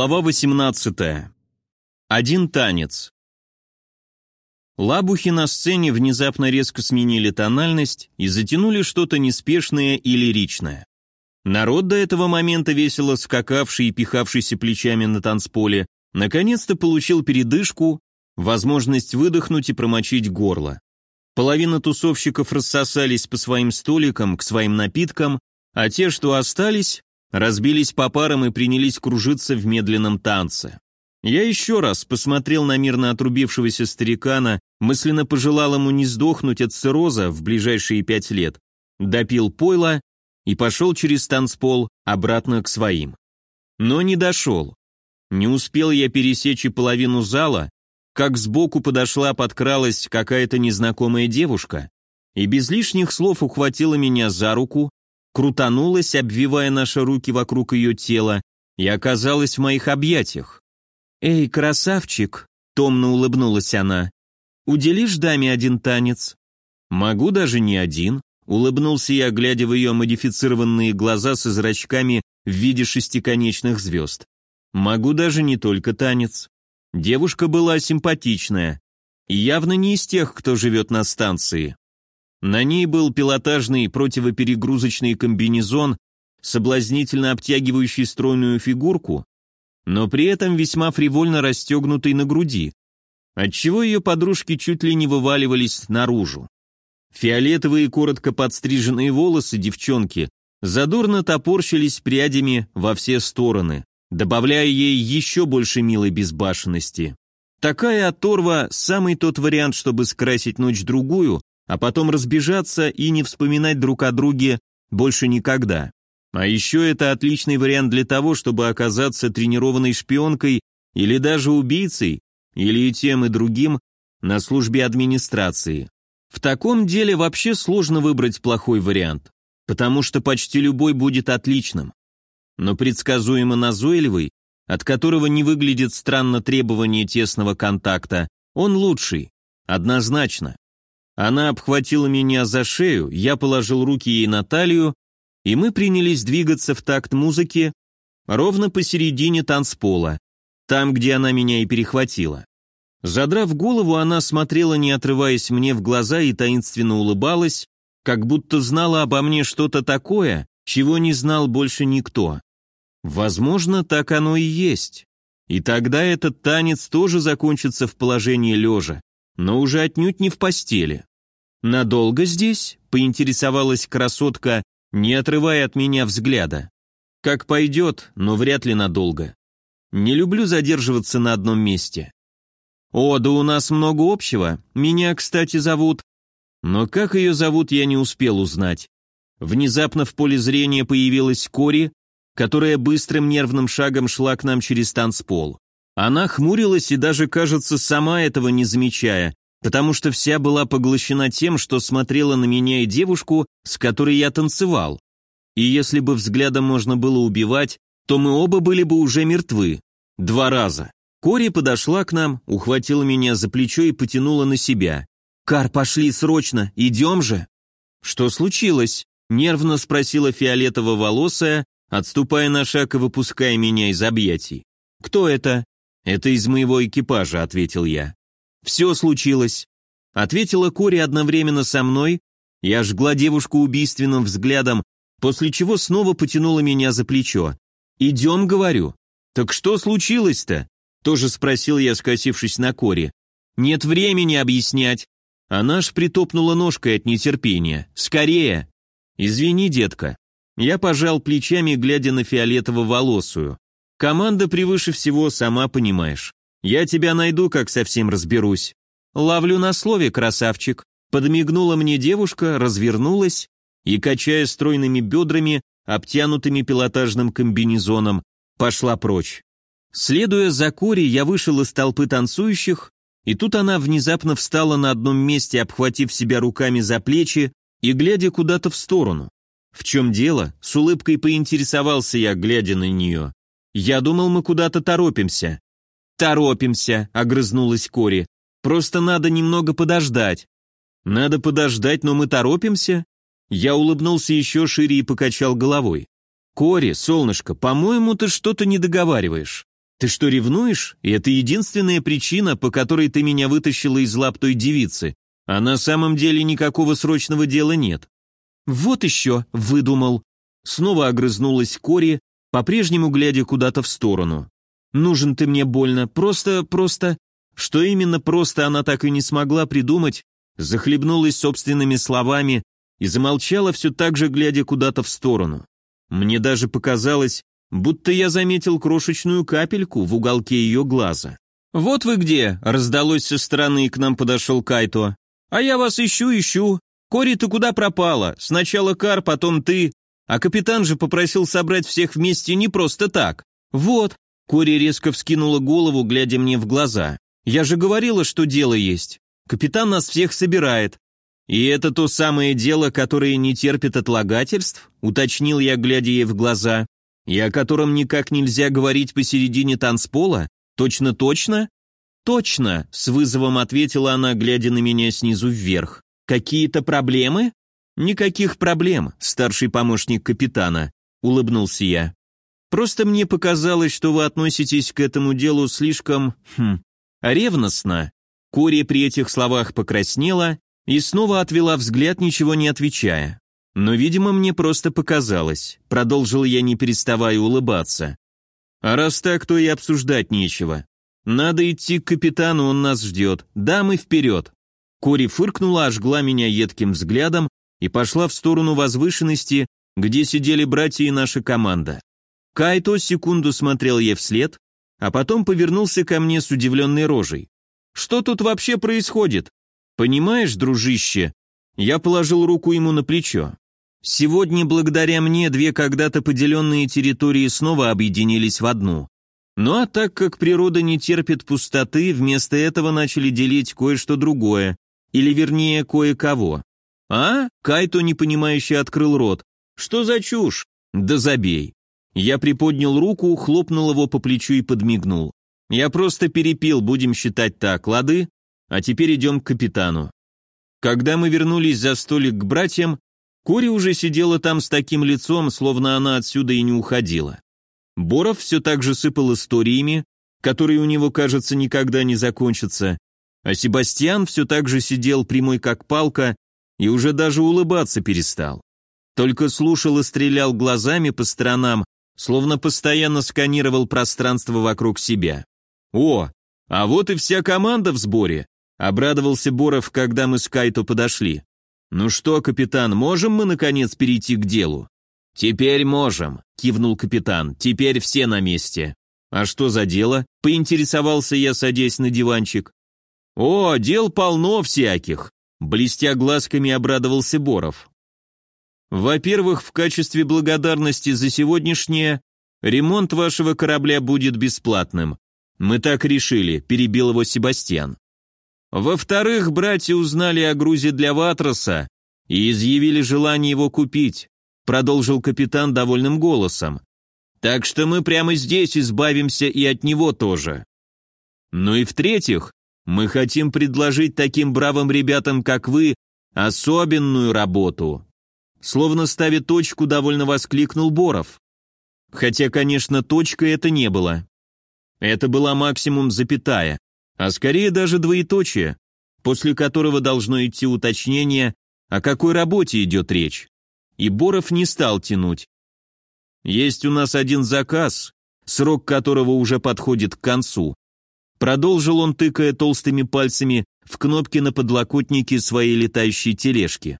Глава 18. Один танец. Лабухи на сцене внезапно резко сменили тональность и затянули что-то неспешное и лиричное. Народ до этого момента весело скакавший и пихавшийся плечами на танцполе, наконец-то получил передышку, возможность выдохнуть и промочить горло. Половина тусовщиков рассосались по своим столикам, к своим напиткам, а те, что остались, разбились по парам и принялись кружиться в медленном танце. Я еще раз посмотрел на мирно отрубившегося старикана, мысленно пожелал ему не сдохнуть от цирроза в ближайшие пять лет, допил пойло и пошел через танцпол обратно к своим. Но не дошел. Не успел я пересечь и половину зала, как сбоку подошла, подкралась какая-то незнакомая девушка и без лишних слов ухватила меня за руку, крутанулась, обвивая наши руки вокруг ее тела, и оказалась в моих объятиях. «Эй, красавчик!» — томно улыбнулась она. «Уделишь даме один танец?» «Могу даже не один», — улыбнулся я, глядя в ее модифицированные глаза со зрачками в виде шестиконечных звезд. «Могу даже не только танец». Девушка была симпатичная, и явно не из тех, кто живет на станции. На ней был пилотажный противоперегрузочный комбинезон, соблазнительно обтягивающий стройную фигурку, но при этом весьма фривольно расстегнутый на груди, отчего ее подружки чуть ли не вываливались наружу. Фиолетовые коротко подстриженные волосы девчонки задорно топорщились прядями во все стороны, добавляя ей еще больше милой безбашенности. Такая оторва – самый тот вариант, чтобы скрасить ночь-другую, а потом разбежаться и не вспоминать друг о друге больше никогда. А еще это отличный вариант для того, чтобы оказаться тренированной шпионкой или даже убийцей, или и тем, и другим на службе администрации. В таком деле вообще сложно выбрать плохой вариант, потому что почти любой будет отличным. Но предсказуемо назойливый, от которого не выглядит странно требование тесного контакта, он лучший, однозначно. Она обхватила меня за шею, я положил руки ей на талию, и мы принялись двигаться в такт музыки ровно посередине танцпола, там, где она меня и перехватила. Задрав голову, она смотрела, не отрываясь мне в глаза, и таинственно улыбалась, как будто знала обо мне что-то такое, чего не знал больше никто. Возможно, так оно и есть. И тогда этот танец тоже закончится в положении лежа, но уже отнюдь не в постели. «Надолго здесь?» — поинтересовалась красотка, не отрывая от меня взгляда. «Как пойдет, но вряд ли надолго. Не люблю задерживаться на одном месте». «О, да у нас много общего. Меня, кстати, зовут...» Но как ее зовут, я не успел узнать. Внезапно в поле зрения появилась Кори, которая быстрым нервным шагом шла к нам через танцпол. Она хмурилась и даже, кажется, сама этого не замечая, потому что вся была поглощена тем, что смотрела на меня и девушку, с которой я танцевал. И если бы взглядом можно было убивать, то мы оба были бы уже мертвы. Два раза. Кори подошла к нам, ухватила меня за плечо и потянула на себя. «Кар, пошли срочно, идем же!» «Что случилось?» — нервно спросила фиолетово-волосая, отступая на шаг и выпуская меня из объятий. «Кто это?» «Это из моего экипажа», — ответил я. «Все случилось», — ответила Кори одновременно со мной. Я жгла девушку убийственным взглядом, после чего снова потянула меня за плечо. «Идем», — говорю. «Так что случилось-то?» — тоже спросил я, скосившись на Кори. «Нет времени объяснять». Она аж притопнула ножкой от нетерпения. «Скорее!» «Извини, детка». Я пожал плечами, глядя на фиолетово-волосую. «Команда превыше всего, сама понимаешь. Я тебя найду, как совсем разберусь. Ловлю на слове, красавчик. Подмигнула мне девушка, развернулась и, качая стройными бедрами, обтянутыми пилотажным комбинезоном, пошла прочь. Следуя за Кори, я вышел из толпы танцующих, и тут она внезапно встала на одном месте, обхватив себя руками за плечи и глядя куда-то в сторону. В чем дело? С улыбкой поинтересовался я, глядя на нее. Я думал, мы куда-то торопимся. «Торопимся», — огрызнулась Кори. «Просто надо немного подождать». «Надо подождать, но мы торопимся?» Я улыбнулся еще шире и покачал головой. «Кори, солнышко, по-моему, ты что-то не договариваешь. Ты что, ревнуешь? И это единственная причина, по которой ты меня вытащила из лап той девицы. А на самом деле никакого срочного дела нет. Вот еще, выдумал. Снова огрызнулась Кори, по-прежнему глядя куда-то в сторону. Нужен ты мне больно, просто, просто... Что именно просто она так и не смогла придумать, захлебнулась собственными словами и замолчала все так же, глядя куда-то в сторону. Мне даже показалось, будто я заметил крошечную капельку в уголке ее глаза. «Вот вы где!» — раздалось со стороны, и к нам подошел Кайто. «А я вас ищу, ищу. Кори, ты куда пропала? Сначала Кар, потом ты. А капитан же попросил собрать всех вместе не просто так. Вот». Кори резко вскинула голову, глядя мне в глаза. «Я же говорила, что дело есть. Капитан нас всех собирает. И это то самое дело, которое не терпит отлагательств?» Уточнил я, глядя ей в глаза и о котором никак нельзя говорить посередине танцпола? Точно-точно? Точно, с вызовом ответила она, глядя на меня снизу вверх. Какие-то проблемы? Никаких проблем, старший помощник капитана, улыбнулся я. Просто мне показалось, что вы относитесь к этому делу слишком, хм, ревностно. Кори при этих словах покраснела и снова отвела взгляд, ничего не отвечая. Но, видимо, мне просто показалось. Продолжил я, не переставая улыбаться. А раз так, то и обсуждать нечего. Надо идти к капитану, он нас ждет. Да, мы вперед. Кори фыркнула, ожгла меня едким взглядом и пошла в сторону возвышенности, где сидели братья и наша команда. Кайто секунду смотрел ей вслед, а потом повернулся ко мне с удивленной рожей. «Что тут вообще происходит? Понимаешь, дружище?» Я положил руку ему на плечо. Сегодня, благодаря мне, две когда-то поделенные территории снова объединились в одну. Ну а так как природа не терпит пустоты, вместо этого начали делить кое-что другое, или вернее, кое-кого. А? Кайто непонимающе открыл рот. Что за чушь? Да забей. Я приподнял руку, хлопнул его по плечу и подмигнул. Я просто перепил, будем считать так, лады? А теперь идем к капитану. Когда мы вернулись за столик к братьям, Кори уже сидела там с таким лицом, словно она отсюда и не уходила. Боров все так же сыпал историями, которые у него, кажется, никогда не закончатся, а Себастьян все так же сидел прямой как палка и уже даже улыбаться перестал. Только слушал и стрелял глазами по сторонам, словно постоянно сканировал пространство вокруг себя. «О, а вот и вся команда в сборе», — обрадовался Боров, когда мы с Кайто подошли. «Ну что, капитан, можем мы, наконец, перейти к делу?» «Теперь можем», — кивнул капитан, — «теперь все на месте». «А что за дело?» — поинтересовался я, садясь на диванчик. «О, дел полно всяких», — блестя глазками обрадовался Боров. «Во-первых, в качестве благодарности за сегодняшнее, ремонт вашего корабля будет бесплатным. Мы так решили», — перебил его Себастьян. Во-вторых, братья узнали о грузе для Ватроса и изъявили желание его купить, продолжил капитан довольным голосом. Так что мы прямо здесь избавимся и от него тоже. Ну и в-третьих, мы хотим предложить таким бравым ребятам, как вы, особенную работу. Словно ставя точку, довольно воскликнул Боров. Хотя, конечно, точка это не было. Это была максимум запятая а скорее даже двоеточие, после которого должно идти уточнение, о какой работе идет речь. И Боров не стал тянуть. Есть у нас один заказ, срок которого уже подходит к концу. Продолжил он, тыкая толстыми пальцами в кнопки на подлокотнике своей летающей тележки.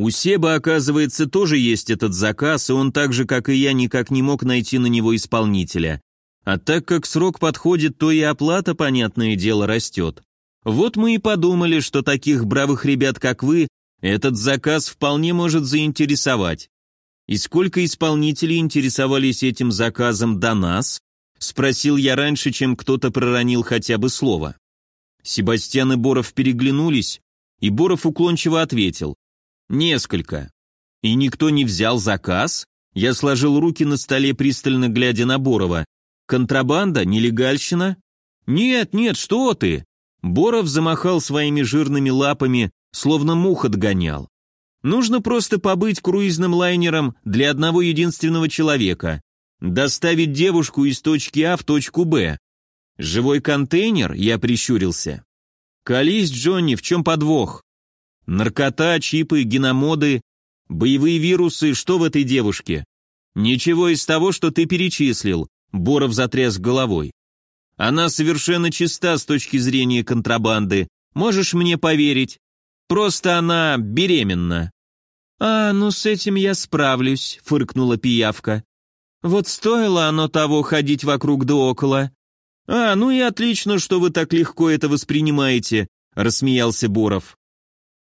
У Себа, оказывается, тоже есть этот заказ, и он так же, как и я, никак не мог найти на него исполнителя. А так как срок подходит, то и оплата, понятное дело, растет. Вот мы и подумали, что таких бравых ребят, как вы, этот заказ вполне может заинтересовать. И сколько исполнителей интересовались этим заказом до нас? Спросил я раньше, чем кто-то проронил хотя бы слово. Себастьян и Боров переглянулись, и Боров уклончиво ответил. Несколько. И никто не взял заказ? Я сложил руки на столе, пристально глядя на Борова. Контрабанда? Нелегальщина? Нет, нет, что ты? Боров замахал своими жирными лапами, словно мух отгонял. Нужно просто побыть круизным лайнером для одного единственного человека. Доставить девушку из точки А в точку Б. Живой контейнер? Я прищурился. Колись, Джонни, в чем подвох? Наркота, чипы, геномоды, боевые вирусы, что в этой девушке? Ничего из того, что ты перечислил, Боров затряс головой. Она совершенно чиста с точки зрения контрабанды, можешь мне поверить. Просто она беременна. «А, ну с этим я справлюсь», — фыркнула пиявка. «Вот стоило оно того ходить вокруг да около». «А, ну и отлично, что вы так легко это воспринимаете», — рассмеялся Боров.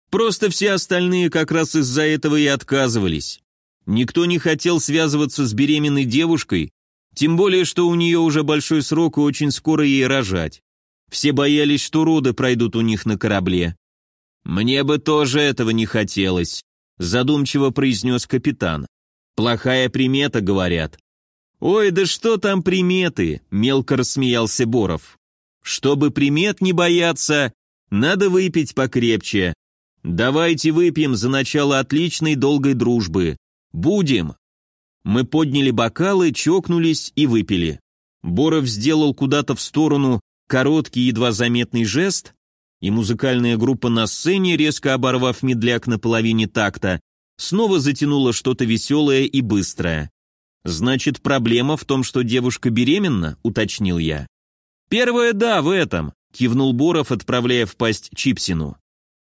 Просто все остальные как раз из-за этого и отказывались. Никто не хотел связываться с беременной девушкой, тем более, что у нее уже большой срок и очень скоро ей рожать. Все боялись, что роды пройдут у них на корабле. «Мне бы тоже этого не хотелось», — задумчиво произнес капитан. «Плохая примета, говорят». «Ой, да что там приметы?» — мелко рассмеялся Боров. «Чтобы примет не бояться, надо выпить покрепче, «Давайте выпьем за начало отличной долгой дружбы. Будем!» Мы подняли бокалы, чокнулись и выпили. Боров сделал куда-то в сторону короткий, едва заметный жест, и музыкальная группа на сцене, резко оборвав медляк на половине такта, снова затянула что-то веселое и быстрое. «Значит, проблема в том, что девушка беременна?» — уточнил я. «Первое «да» в этом», — кивнул Боров, отправляя в пасть Чипсину.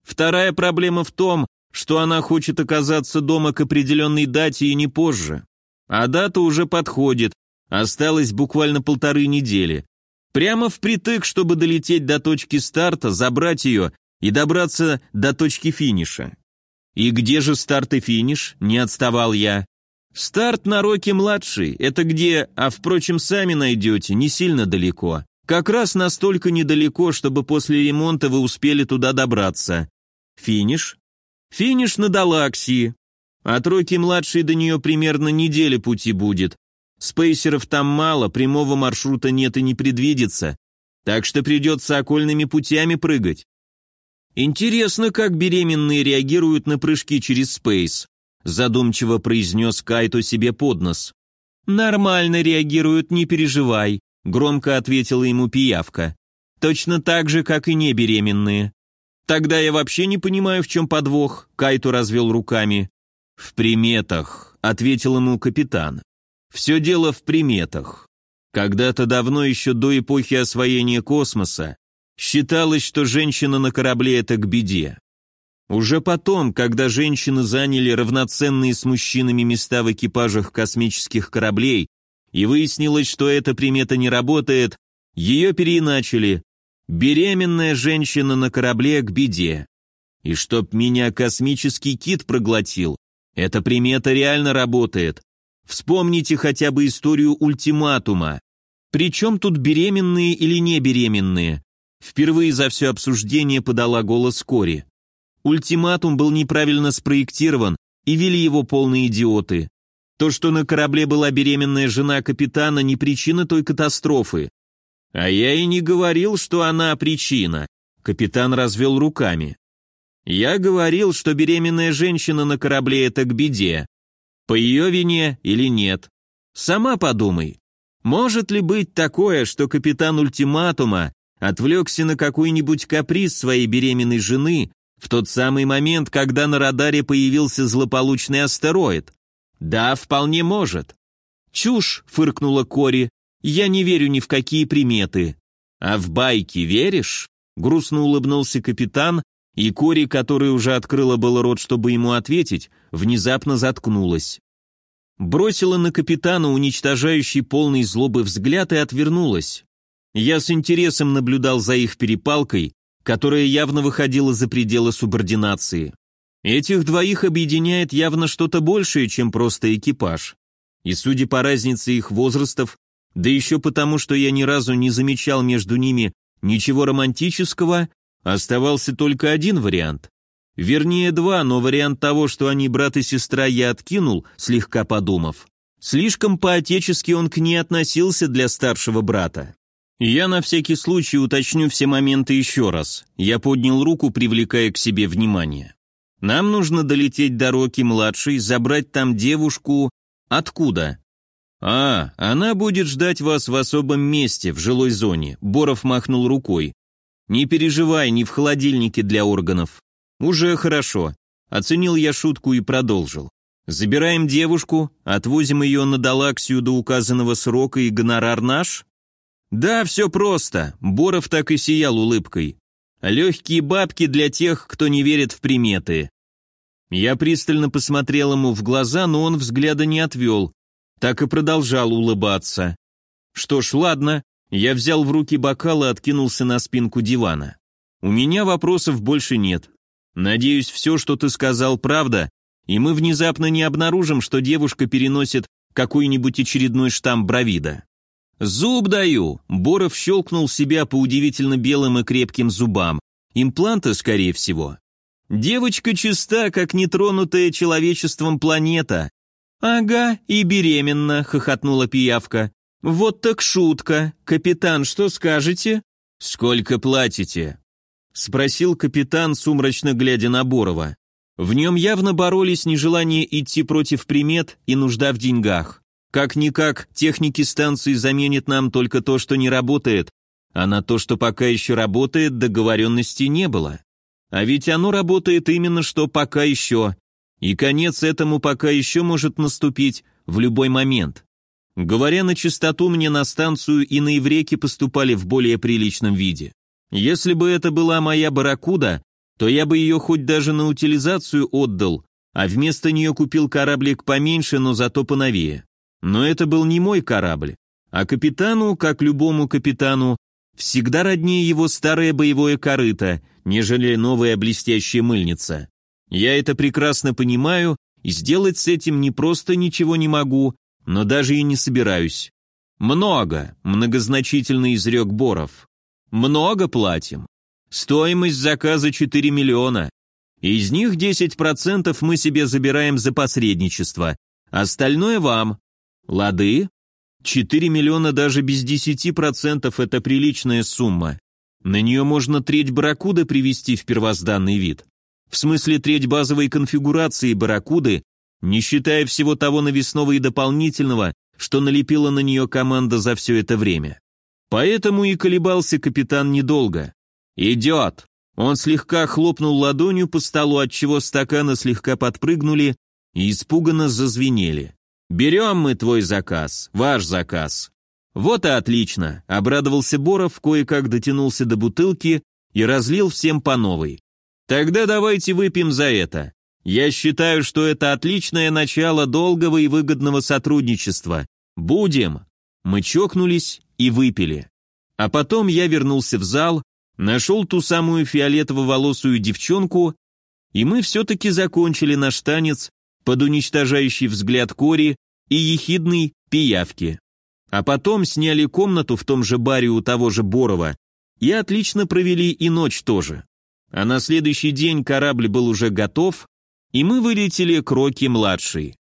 Вторая проблема в том, что она хочет оказаться дома к определенной дате и не позже. А дата уже подходит, осталось буквально полторы недели. Прямо впритык, чтобы долететь до точки старта, забрать ее и добраться до точки финиша. И где же старт и финиш? Не отставал я. Старт на Роке-младший, это где, а впрочем, сами найдете, не сильно далеко. Как раз настолько недалеко, чтобы после ремонта вы успели туда добраться. Финиш? Финиш на Далаксии. От Роки-младшей до нее примерно неделя пути будет. Спейсеров там мало, прямого маршрута нет и не предвидится, так что придется окольными путями прыгать. Интересно, как беременные реагируют на прыжки через спейс, задумчиво произнес Кайто себе под нос. Нормально реагируют, не переживай, громко ответила ему пиявка. Точно так же, как и не беременные. «Тогда я вообще не понимаю, в чем подвох», — Кайто развел руками. «В приметах», — ответил ему капитан. «Все дело в приметах. Когда-то давно, еще до эпохи освоения космоса, считалось, что женщина на корабле — это к беде. Уже потом, когда женщины заняли равноценные с мужчинами места в экипажах космических кораблей, и выяснилось, что эта примета не работает, ее переиначили, Беременная женщина на корабле к беде. И чтоб меня космический кит проглотил, эта примета реально работает. Вспомните хотя бы историю ультиматума. Причем тут беременные или не беременные? Впервые за все обсуждение подала голос Кори. Ультиматум был неправильно спроектирован, и вели его полные идиоты. То, что на корабле была беременная жена капитана, не причина той катастрофы. «А я и не говорил, что она причина», — капитан развел руками. «Я говорил, что беременная женщина на корабле — это к беде. По ее вине или нет. Сама подумай. Может ли быть такое, что капитан ультиматума отвлекся на какой-нибудь каприз своей беременной жены в тот самый момент, когда на радаре появился злополучный астероид? Да, вполне может. «Чушь!» — фыркнула Кори. Я не верю ни в какие приметы. А в байки веришь? Грустно улыбнулся капитан, и Кори, которая уже открыла было рот, чтобы ему ответить, внезапно заткнулась. Бросила на капитана уничтожающий полный злобы взгляд и отвернулась. Я с интересом наблюдал за их перепалкой, которая явно выходила за пределы субординации. Этих двоих объединяет явно что-то большее, чем просто экипаж. И судя по разнице их возрастов, да еще потому, что я ни разу не замечал между ними ничего романтического, оставался только один вариант. Вернее, два, но вариант того, что они брат и сестра, я откинул, слегка подумав. Слишком по-отечески он к ней относился для старшего брата. Я на всякий случай уточню все моменты еще раз. Я поднял руку, привлекая к себе внимание. Нам нужно долететь до Роки-младшей, забрать там девушку... Откуда? «А, она будет ждать вас в особом месте, в жилой зоне», — Боров махнул рукой. «Не переживай, не в холодильнике для органов». «Уже хорошо», — оценил я шутку и продолжил. «Забираем девушку, отвозим ее на Далаксию до указанного срока и гонорар наш?» «Да, все просто», — Боров так и сиял улыбкой. «Легкие бабки для тех, кто не верит в приметы». Я пристально посмотрел ему в глаза, но он взгляда не отвел, так и продолжал улыбаться. Что ж, ладно, я взял в руки бокал и откинулся на спинку дивана. У меня вопросов больше нет. Надеюсь, все, что ты сказал, правда, и мы внезапно не обнаружим, что девушка переносит какой-нибудь очередной штамм бровида. «Зуб даю!» – Боров щелкнул себя по удивительно белым и крепким зубам. Импланты, скорее всего. «Девочка чиста, как нетронутая человечеством планета. «Ага, и беременна», — хохотнула пиявка. «Вот так шутка. Капитан, что скажете?» «Сколько платите?» — спросил капитан, сумрачно глядя на Борова. В нем явно боролись нежелание идти против примет и нужда в деньгах. Как-никак, техники станции заменят нам только то, что не работает, а на то, что пока еще работает, договоренности не было. А ведь оно работает именно что пока еще, и конец этому пока еще может наступить в любой момент. Говоря на чистоту, мне на станцию и на Евреки поступали в более приличном виде. Если бы это была моя барракуда, то я бы ее хоть даже на утилизацию отдал, а вместо нее купил кораблик поменьше, но зато поновее. Но это был не мой корабль, а капитану, как любому капитану, всегда роднее его старое боевое корыто, нежели новая блестящая мыльница. Я это прекрасно понимаю и сделать с этим не просто ничего не могу, но даже и не собираюсь. Много, многозначительно изрек Боров. Много платим. Стоимость заказа 4 миллиона. Из них 10% мы себе забираем за посредничество, остальное вам. Лады? 4 миллиона даже без 10% это приличная сумма. На нее можно треть барракуда привести в первозданный вид. В смысле треть базовой конфигурации «Барракуды», не считая всего того навесного и дополнительного, что налепила на нее команда за все это время. Поэтому и колебался капитан недолго. «Идет!» Он слегка хлопнул ладонью по столу, отчего стаканы слегка подпрыгнули и испуганно зазвенели. «Берем мы твой заказ, ваш заказ». «Вот и отлично», — обрадовался Боров, кое-как дотянулся до бутылки и разлил всем по новой. Тогда давайте выпьем за это. Я считаю, что это отличное начало долгого и выгодного сотрудничества. Будем. Мы чокнулись и выпили. А потом я вернулся в зал, нашел ту самую фиолетово-волосую девчонку, и мы все-таки закончили наш танец под уничтожающий взгляд Кори и ехидный пиявки. А потом сняли комнату в том же баре у того же Борова и отлично провели и ночь тоже а на следующий день корабль был уже готов, и мы вылетели к Роки-младший.